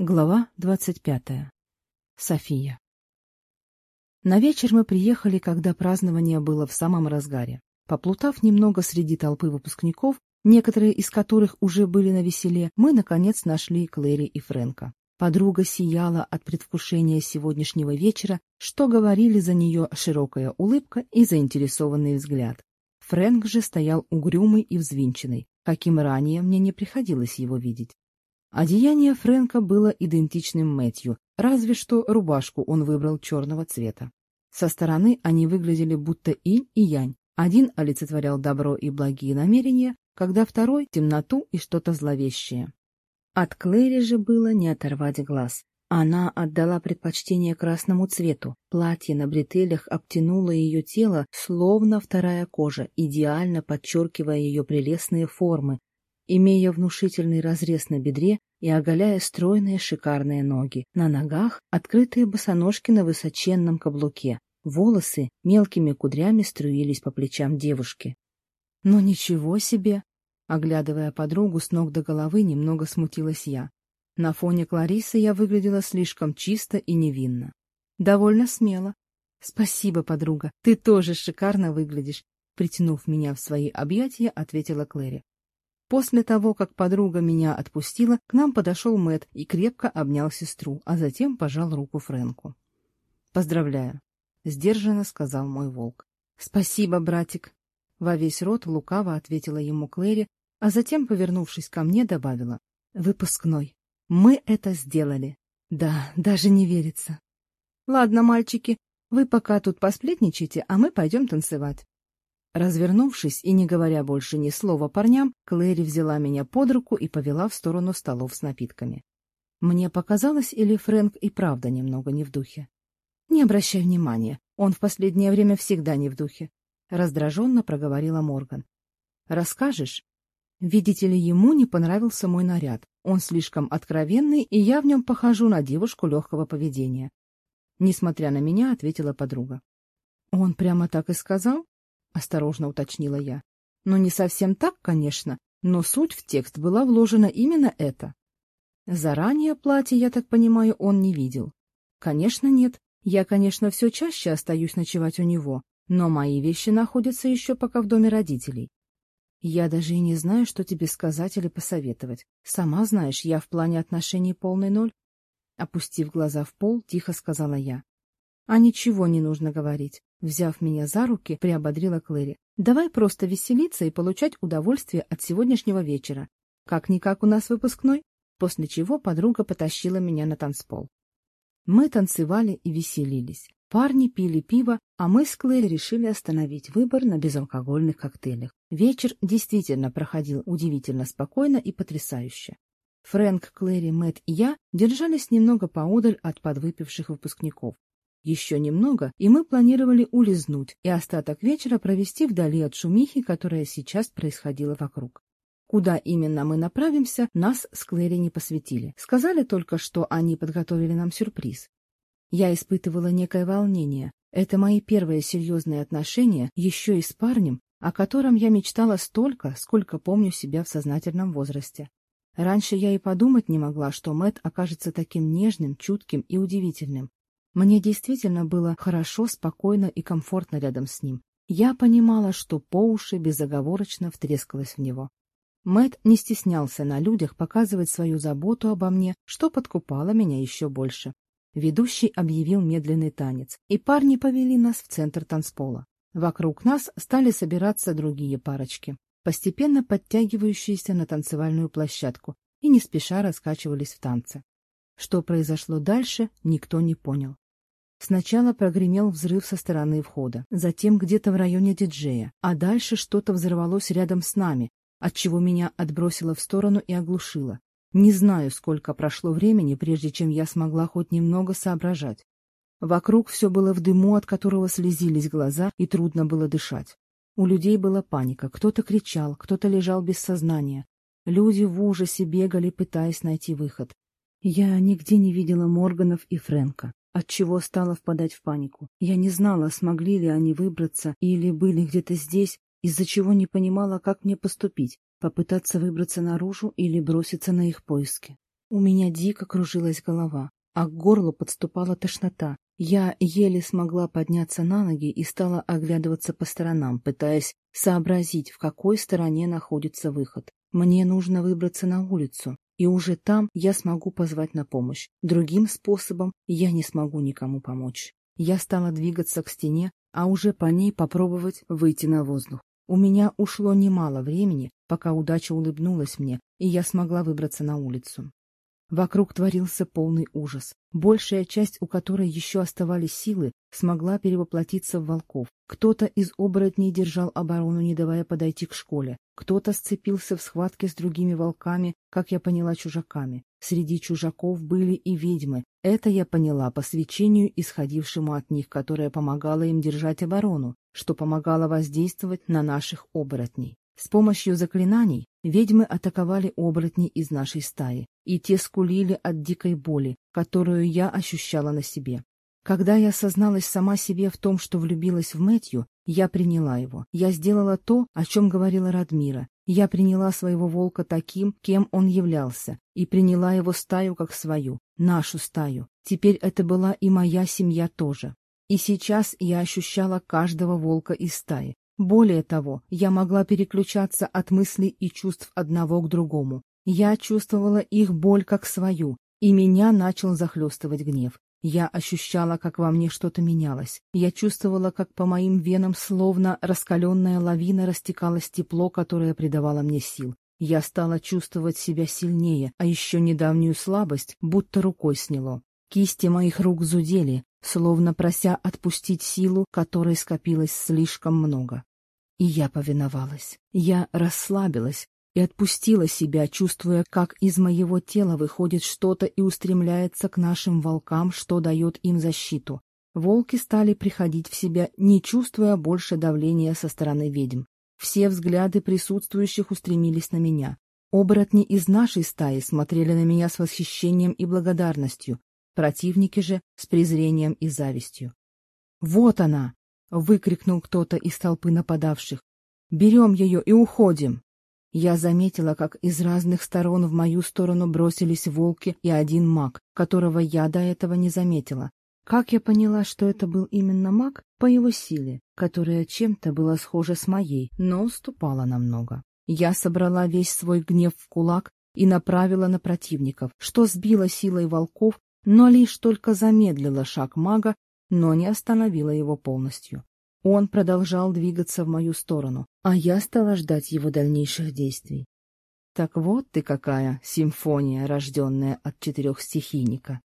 Глава 25. София. На вечер мы приехали, когда празднование было в самом разгаре. Поплутав немного среди толпы выпускников, некоторые из которых уже были на веселе, мы, наконец, нашли Клэри и Фрэнка. Подруга сияла от предвкушения сегодняшнего вечера, что говорили за нее широкая улыбка и заинтересованный взгляд. Фрэнк же стоял угрюмый и взвинченный, каким ранее мне не приходилось его видеть. Одеяние Фрэнка было идентичным Мэтью, разве что рубашку он выбрал черного цвета. Со стороны они выглядели будто инь и янь. Один олицетворял добро и благие намерения, когда второй — темноту и что-то зловещее. От Клэри же было не оторвать глаз. Она отдала предпочтение красному цвету. Платье на бретелях обтянуло ее тело, словно вторая кожа, идеально подчеркивая ее прелестные формы, имея внушительный разрез на бедре и оголяя стройные шикарные ноги. На ногах открытые босоножки на высоченном каблуке. Волосы мелкими кудрями струились по плечам девушки. но ничего себе!» Оглядывая подругу с ног до головы, немного смутилась я. На фоне Кларисы я выглядела слишком чисто и невинно. «Довольно смело». «Спасибо, подруга, ты тоже шикарно выглядишь», — притянув меня в свои объятия, ответила Клэри. После того, как подруга меня отпустила, к нам подошел Мэт и крепко обнял сестру, а затем пожал руку Фрэнку. «Поздравляю», — сдержанно сказал мой волк. «Спасибо, братик», — во весь рот лукаво ответила ему Клэри, а затем, повернувшись ко мне, добавила. «Выпускной. Мы это сделали. Да, даже не верится». «Ладно, мальчики, вы пока тут посплетничайте, а мы пойдем танцевать». Развернувшись и не говоря больше ни слова парням, Клэри взяла меня под руку и повела в сторону столов с напитками. Мне показалось, или Фрэнк и правда немного не в духе. «Не обращай внимания, он в последнее время всегда не в духе», — раздраженно проговорила Морган. «Расскажешь?» «Видите ли, ему не понравился мой наряд. Он слишком откровенный, и я в нем похожу на девушку легкого поведения». Несмотря на меня, ответила подруга. «Он прямо так и сказал?» осторожно уточнила я. Но не совсем так, конечно, но суть в текст была вложена именно это. Заранее платье, я так понимаю, он не видел. Конечно, нет. Я, конечно, все чаще остаюсь ночевать у него, но мои вещи находятся еще пока в доме родителей. Я даже и не знаю, что тебе сказать или посоветовать. Сама знаешь, я в плане отношений полный ноль. Опустив глаза в пол, тихо сказала я. А ничего не нужно говорить взяв меня за руки, приободрила Клэри. «Давай просто веселиться и получать удовольствие от сегодняшнего вечера. Как-никак у нас выпускной». После чего подруга потащила меня на танцпол. Мы танцевали и веселились. Парни пили пиво, а мы с Клэри решили остановить выбор на безалкогольных коктейлях. Вечер действительно проходил удивительно спокойно и потрясающе. Фрэнк, Клэри, Мэтт и я держались немного поодаль от подвыпивших выпускников, еще немного, и мы планировали улизнуть и остаток вечера провести вдали от шумихи, которая сейчас происходила вокруг. Куда именно мы направимся, нас с Клэри не посвятили. Сказали только, что они подготовили нам сюрприз. Я испытывала некое волнение. Это мои первые серьезные отношения, еще и с парнем, о котором я мечтала столько, сколько помню себя в сознательном возрасте. Раньше я и подумать не могла, что Мэт окажется таким нежным, чутким и удивительным. Мне действительно было хорошо, спокойно и комфортно рядом с ним. Я понимала, что по уши безоговорочно втрескалась в него. Мэт не стеснялся на людях показывать свою заботу обо мне, что подкупало меня еще больше. Ведущий объявил медленный танец, и парни повели нас в центр танцпола. Вокруг нас стали собираться другие парочки, постепенно подтягивающиеся на танцевальную площадку и не спеша раскачивались в танце. Что произошло дальше, никто не понял. Сначала прогремел взрыв со стороны входа, затем где-то в районе диджея, а дальше что-то взорвалось рядом с нами, отчего меня отбросило в сторону и оглушило. Не знаю, сколько прошло времени, прежде чем я смогла хоть немного соображать. Вокруг все было в дыму, от которого слезились глаза, и трудно было дышать. У людей была паника, кто-то кричал, кто-то лежал без сознания. Люди в ужасе бегали, пытаясь найти выход. Я нигде не видела Морганов и Фрэнка отчего стала впадать в панику. Я не знала, смогли ли они выбраться или были где-то здесь, из-за чего не понимала, как мне поступить, попытаться выбраться наружу или броситься на их поиски. У меня дико кружилась голова, а к горлу подступала тошнота. Я еле смогла подняться на ноги и стала оглядываться по сторонам, пытаясь сообразить, в какой стороне находится выход. Мне нужно выбраться на улицу, и уже там я смогу позвать на помощь. Другим способом я не смогу никому помочь. Я стала двигаться к стене, а уже по ней попробовать выйти на воздух. У меня ушло немало времени, пока удача улыбнулась мне, и я смогла выбраться на улицу. Вокруг творился полный ужас. Большая часть, у которой еще оставались силы, смогла перевоплотиться в волков. Кто-то из оборотней держал оборону, не давая подойти к школе. Кто-то сцепился в схватке с другими волками, как я поняла, чужаками. Среди чужаков были и ведьмы. Это я поняла по свечению, исходившему от них, которое помогало им держать оборону, что помогало воздействовать на наших оборотней. С помощью заклинаний ведьмы атаковали оборотни из нашей стаи и те скулили от дикой боли, которую я ощущала на себе. Когда я осозналась сама себе в том, что влюбилась в Мэтью, я приняла его. Я сделала то, о чем говорила Радмира. Я приняла своего волка таким, кем он являлся, и приняла его стаю как свою, нашу стаю. Теперь это была и моя семья тоже. И сейчас я ощущала каждого волка из стаи. Более того, я могла переключаться от мыслей и чувств одного к другому, я чувствовала их боль как свою, и меня начал захлестывать гнев. Я ощущала, как во мне что-то менялось. Я чувствовала, как по моим венам словно раскаленная лавина растекалось тепло, которое придавало мне сил. Я стала чувствовать себя сильнее, а еще недавнюю слабость будто рукой сняло. Кисти моих рук зудели, словно прося отпустить силу, которой скопилось слишком много. И я повиновалась. Я расслабилась, и отпустила себя, чувствуя, как из моего тела выходит что-то и устремляется к нашим волкам, что дает им защиту. Волки стали приходить в себя, не чувствуя больше давления со стороны ведьм. Все взгляды присутствующих устремились на меня. Оборотни из нашей стаи смотрели на меня с восхищением и благодарностью, противники же с презрением и завистью. «Вот она!» — выкрикнул кто-то из толпы нападавших. «Берем ее и уходим!» Я заметила, как из разных сторон в мою сторону бросились волки и один маг, которого я до этого не заметила. Как я поняла, что это был именно маг? По его силе, которая чем-то была схожа с моей, но уступала намного. Я собрала весь свой гнев в кулак и направила на противников, что сбило силой волков, но лишь только замедлила шаг мага, но не остановила его полностью. Он продолжал двигаться в мою сторону, а я стала ждать его дальнейших действий. Так вот ты какая симфония, рожденная от четырех стихийника.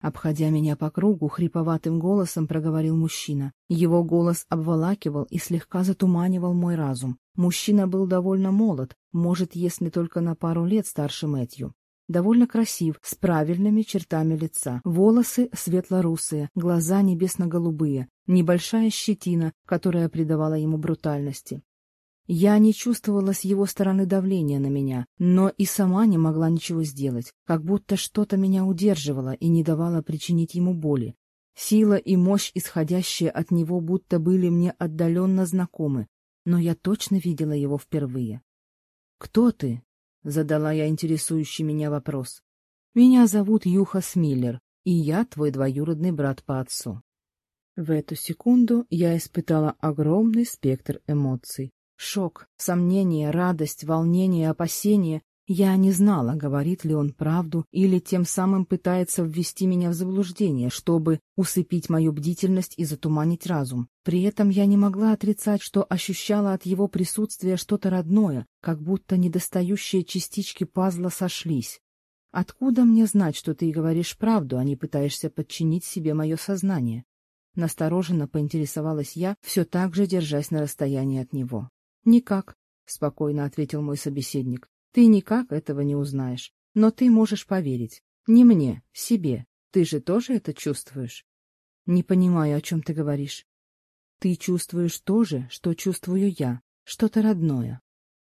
Обходя меня по кругу, хриповатым голосом проговорил мужчина. Его голос обволакивал и слегка затуманивал мой разум. Мужчина был довольно молод, может, если только на пару лет старше Мэтью. Довольно красив, с правильными чертами лица. Волосы светло-русые, глаза небесно-голубые, небольшая щетина, которая придавала ему брутальности. Я не чувствовала с его стороны давления на меня, но и сама не могла ничего сделать, как будто что-то меня удерживало и не давало причинить ему боли. Сила и мощь, исходящие от него, будто были мне отдаленно знакомы, но я точно видела его впервые. «Кто ты?» — задала я интересующий меня вопрос. «Меня зовут Юха Смиллер, и я твой двоюродный брат по отцу». В эту секунду я испытала огромный спектр эмоций. Шок, сомнение, радость, волнение, опасение. Я не знала, говорит ли он правду или тем самым пытается ввести меня в заблуждение, чтобы усыпить мою бдительность и затуманить разум. При этом я не могла отрицать, что ощущала от его присутствия что-то родное, как будто недостающие частички пазла сошлись. Откуда мне знать, что ты говоришь правду, а не пытаешься подчинить себе мое сознание? Настороженно поинтересовалась я, все так же держась на расстоянии от него. «Никак», — спокойно ответил мой собеседник. «Ты никак этого не узнаешь, но ты можешь поверить. Не мне, себе. Ты же тоже это чувствуешь?» «Не понимаю, о чем ты говоришь». «Ты чувствуешь то же, что чувствую я, что-то родное».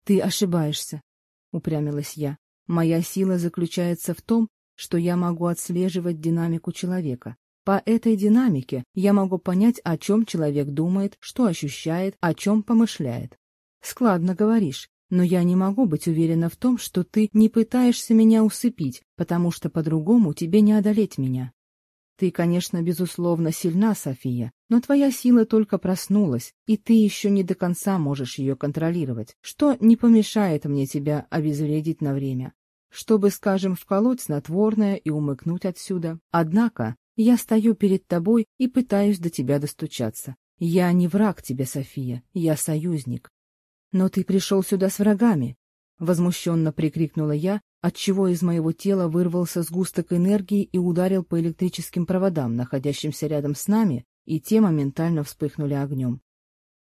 «Ты ошибаешься», — упрямилась я. «Моя сила заключается в том, что я могу отслеживать динамику человека, по этой динамике я могу понять, о чем человек думает, что ощущает, о чем помышляет. Складно говоришь, но я не могу быть уверена в том, что ты не пытаешься меня усыпить, потому что по-другому тебе не одолеть меня. Ты, конечно, безусловно сильна, София, но твоя сила только проснулась, и ты еще не до конца можешь ее контролировать, что не помешает мне тебя обезвредить на время, чтобы, скажем, вколоть снотворное и умыкнуть отсюда. Однако я стою перед тобой и пытаюсь до тебя достучаться. Я не враг тебе, София, я союзник. Но ты пришел сюда с врагами. Возмущенно прикрикнула я, отчего из моего тела вырвался сгусток энергии и ударил по электрическим проводам, находящимся рядом с нами, и те моментально вспыхнули огнем.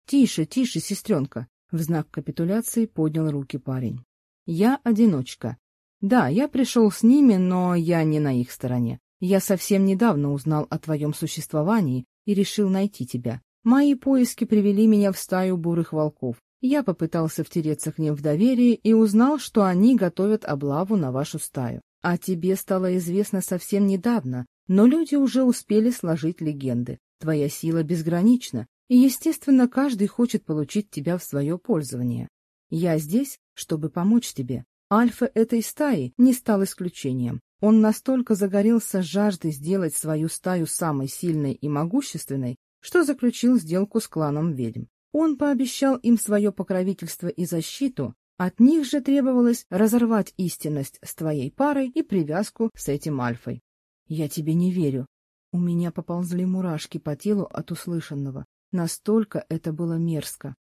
«Тише, тише, сестренка!» — в знак капитуляции поднял руки парень. «Я одиночка. Да, я пришел с ними, но я не на их стороне. Я совсем недавно узнал о твоем существовании и решил найти тебя. Мои поиски привели меня в стаю бурых волков. Я попытался втереться к ним в доверие и узнал, что они готовят облаву на вашу стаю. А тебе стало известно совсем недавно, но люди уже успели сложить легенды. Твоя сила безгранична, и, естественно, каждый хочет получить тебя в свое пользование. Я здесь, чтобы помочь тебе. Альфа этой стаи не стал исключением. Он настолько загорелся жаждой сделать свою стаю самой сильной и могущественной, что заключил сделку с кланом ведьм. Он пообещал им свое покровительство и защиту, от них же требовалось разорвать истинность с твоей парой и привязку с этим Альфой. «Я тебе не верю». У меня поползли мурашки по телу от услышанного. Настолько это было мерзко.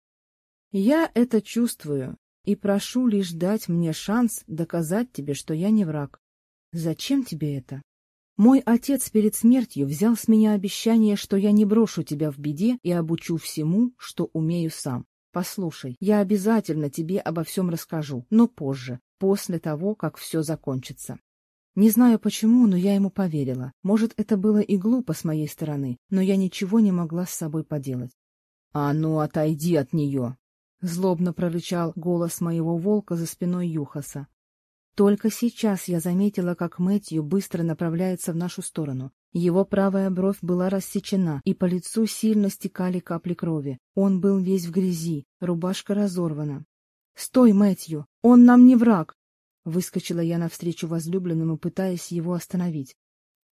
«Я это чувствую и прошу лишь дать мне шанс доказать тебе, что я не враг. Зачем тебе это? Мой отец перед смертью взял с меня обещание, что я не брошу тебя в беде и обучу всему, что умею сам. Послушай, я обязательно тебе обо всем расскажу, но позже, после того, как все закончится. Не знаю почему, но я ему поверила. Может, это было и глупо с моей стороны, но я ничего не могла с собой поделать. — А ну, отойди от нее! — злобно прорычал голос моего волка за спиной Юхаса, только сейчас я заметила, как Мэтью быстро направляется в нашу сторону. Его правая бровь была рассечена, и по лицу сильно стекали капли крови. Он был весь в грязи, рубашка разорвана. «Стой, Мэтью! Он нам не враг!» Выскочила я навстречу возлюбленному, пытаясь его остановить.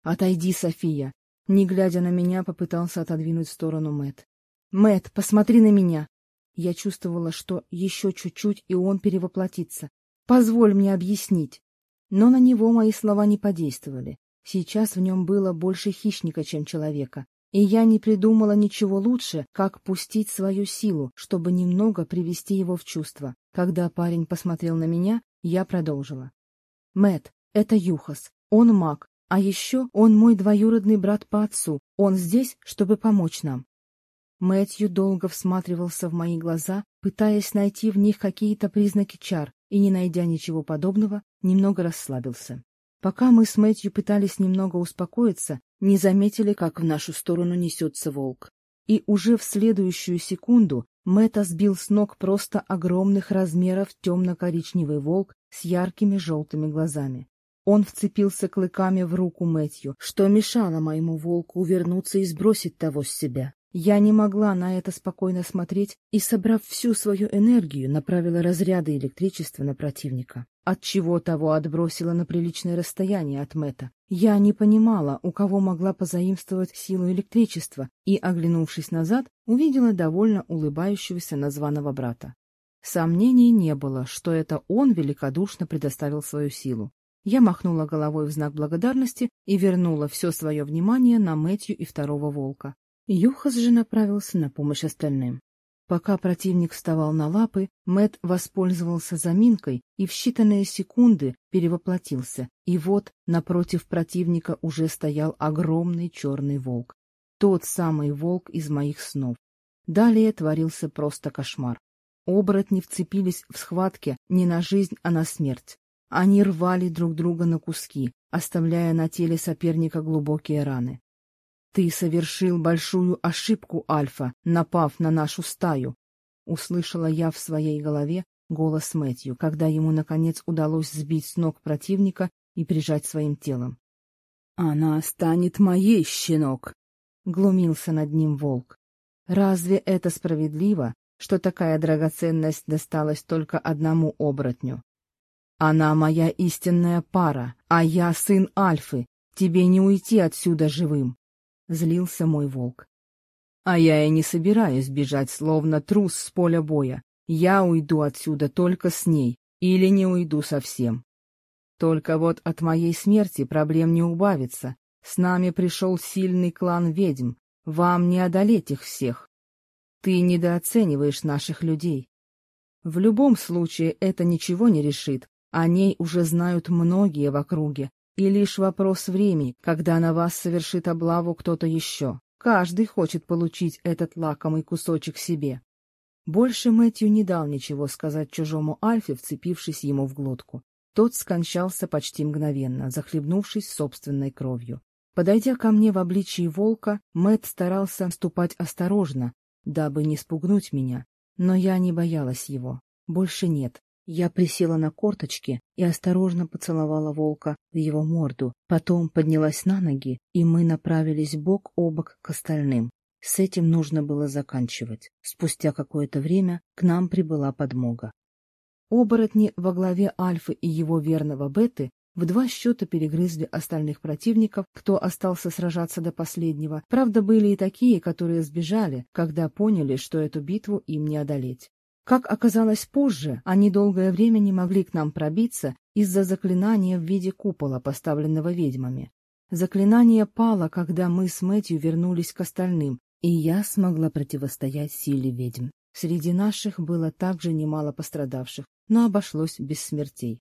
«Отойди, София!» Не глядя на меня, попытался отодвинуть в сторону Мэт. «Мэт, посмотри на меня!» Я чувствовала, что еще чуть-чуть, и он перевоплотится позволь мне объяснить. Но на него мои слова не подействовали. Сейчас в нем было больше хищника чем человека и я не придумала ничего лучше как пустить свою силу чтобы немного привести его в чувство. Когда парень посмотрел на меня я продолжила. Мэт это юхас. Он маг. А еще он мой двоюродный брат по отцу. Он здесь чтобы помочь нам Мэтью долго всматривался в мои глаза, пытаясь найти в них какие-то признаки чар, и, не найдя ничего подобного, немного расслабился. Пока мы с Мэтью пытались немного успокоиться, не заметили, как в нашу сторону несется волк. И уже в следующую секунду Мэтта сбил с ног просто огромных размеров темно-коричневый волк с яркими желтыми глазами. Он вцепился клыками в руку Мэтью, что мешало моему волку увернуться и сбросить того с себя. Я не могла на это спокойно смотреть и, собрав всю свою энергию, направила разряды электричества на противника, от чего того отбросила на приличное расстояние от Мэта. Я не понимала, у кого могла позаимствовать силу электричества, и, оглянувшись назад, увидела довольно улыбающегося названного брата. Сомнений не было, что это он великодушно предоставил свою силу. Я махнула головой в знак благодарности и вернула все свое внимание на Мэтью и второго волка. Юхас же направился на помощь остальным. Пока противник вставал на лапы, Мэт воспользовался заминкой и в считанные секунды перевоплотился. И вот напротив противника уже стоял огромный черный волк. Тот самый волк из моих снов. Далее творился просто кошмар. Оборотни вцепились в схватке не на жизнь, а на смерть. Они рвали друг друга на куски, оставляя на теле соперника глубокие раны. Ты совершил большую ошибку, Альфа, напав на нашу стаю. Услышала я в своей голове голос Мэтью, когда ему, наконец, удалось сбить с ног противника и прижать своим телом. «Она станет моей, щенок!» — глумился над ним волк. «Разве это справедливо, что такая драгоценность досталась только одному оборотню? Она моя истинная пара, а я сын Альфы. Тебе не уйти отсюда живым!» злился мой волк. А я и не собираюсь бежать, словно трус с поля боя. Я уйду отсюда только с ней, или не уйду совсем. Только вот от моей смерти проблем не убавится. С нами пришел сильный клан ведьм, вам не одолеть их всех. Ты недооцениваешь наших людей. В любом случае это ничего не решит, о ней уже знают многие в округе, и лишь вопрос времени, когда на вас совершит облаву кто-то еще. Каждый хочет получить этот лакомый кусочек себе. Больше Мэтью не дал ничего сказать чужому Альфе, вцепившись ему в глотку. Тот скончался почти мгновенно, захлебнувшись собственной кровью. Подойдя ко мне в обличии волка, Мэт старался ступать осторожно, дабы не спугнуть меня, но я не боялась его. Больше нет. Я присела на корточки и осторожно поцеловала волка в его морду, потом поднялась на ноги, и мы направились бок о бок к остальным. С этим нужно было заканчивать. Спустя какое-то время к нам прибыла подмога. Оборотни во главе Альфы и его верного Беты в два счета перегрызли остальных противников, кто остался сражаться до последнего. Правда, были и такие, которые сбежали, когда поняли, что эту битву им не одолеть. Как оказалось позже, они долгое время не могли к нам пробиться из-за заклинания в виде купола, поставленного ведьмами. Заклинание пало, когда мы с Мэтью вернулись к остальным, и я смогла противостоять силе ведьм. Среди наших было также немало пострадавших, но обошлось без смертей.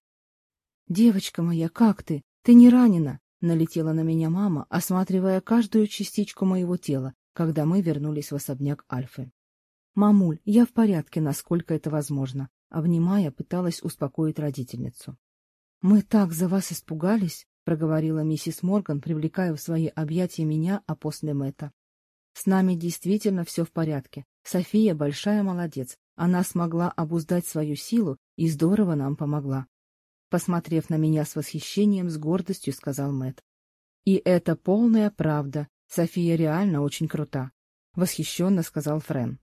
«Девочка моя, как ты? Ты не ранена?» — налетела на меня мама, осматривая каждую частичку моего тела, когда мы вернулись в особняк Альфы. «Мамуль, я в порядке, насколько это возможно», — обнимая, пыталась успокоить родительницу. «Мы так за вас испугались», — проговорила миссис Морган, привлекая в свои объятия меня, а после Мэтта. «С нами действительно все в порядке. София большая молодец. Она смогла обуздать свою силу и здорово нам помогла». Посмотрев на меня с восхищением, с гордостью сказал Мэтт. «И это полная правда. София реально очень крута», — восхищенно сказал Френ.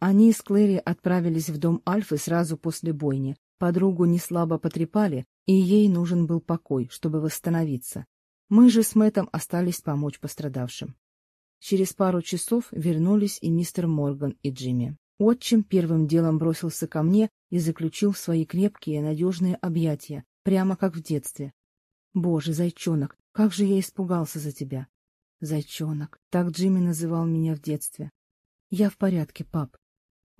Они с Клэри отправились в дом Альфы сразу после бойни. Подругу неслабо потрепали, и ей нужен был покой, чтобы восстановиться. Мы же с Мэтом остались помочь пострадавшим. Через пару часов вернулись и мистер Морган, и Джимми. Отчим первым делом бросился ко мне и заключил свои крепкие, надежные объятия, прямо как в детстве. «Боже, зайчонок, как же я испугался за тебя!» «Зайчонок», так Джимми называл меня в детстве. «Я в порядке, пап»,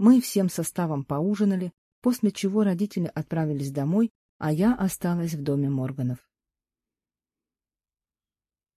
мы всем составом поужинали, после чего родители отправились домой, а я осталась в доме Морганов.